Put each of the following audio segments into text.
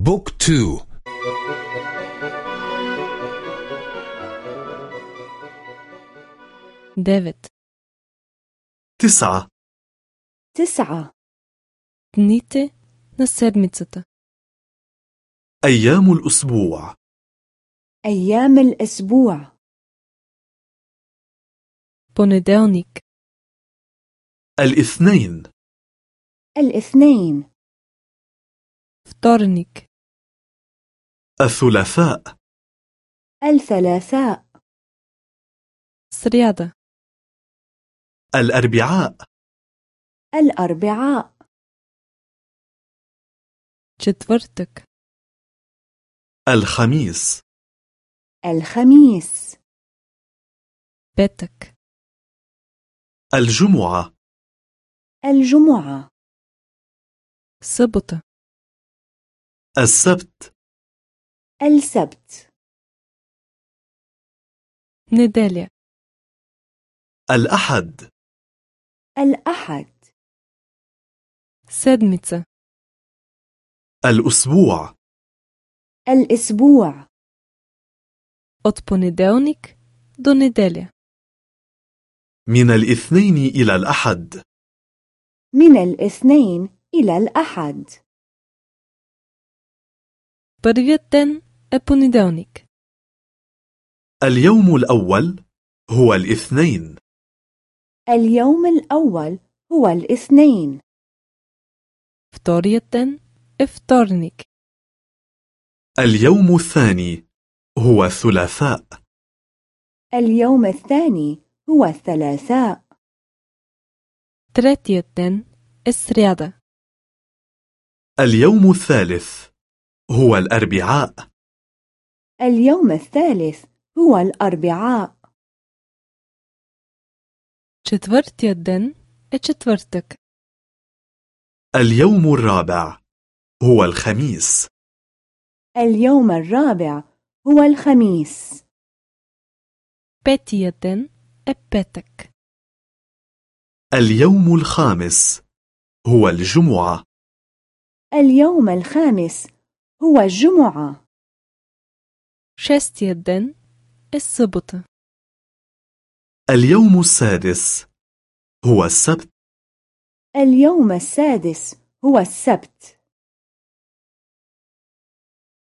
بوك تو ديفيد تسعة تسعة Дните на седмицата. أيام الأسبوع أيام الأسبوع Понеделник, الاثنين الاثنين вторник, الثلاثاء الثلاثاء сряда, الأربعاء الأربعاء четвъртък, الخميس الخميس петък, الجمعة الجمعة събота, السبت السبت неделя, الأحد الأحد седмица, الأسبوع الأسبوع от понеделник до неделя. من الاثنين إلى الأحد من الاثنين إلى الأحد Първият ден е понеделник, اليوم الأول هو الاثنين اليوم الأول هو الاثنين вторият ден е вторник, اليوم الثاني هو الثلاثاء اليوم الثاني هو الثلاثاء третият ден е сряда, اليوم الثالث هو الأربعاء اليوم الثالث هو الأربعاء четвъртият ден е четвъртък, اليوم الرابع هو الخميس اليوم الرابع هو الخميس петият ден е петък, اليوم الخامس هو الجمعة اليوم الخامس هو الجمعة шестият ден е събота, اليوم السادس هو السبت اليوم السادس هو السبت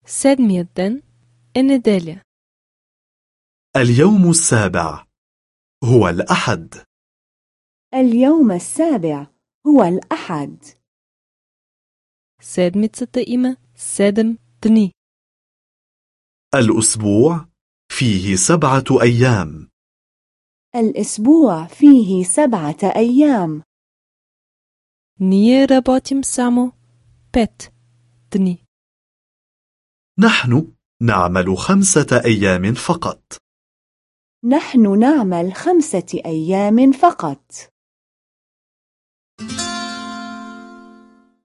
седмият ден е неделя, اليوم السابع هو الأحد اليوم السابع هو الأحد седмицата има седем дни. الأسبوع فيه سبعة أيام الأسبوع فيه سبعة أيام Ние работим само пет дни. نحن نعمل خمسة أيام فقط نحن نعمل خمسة أيام فقط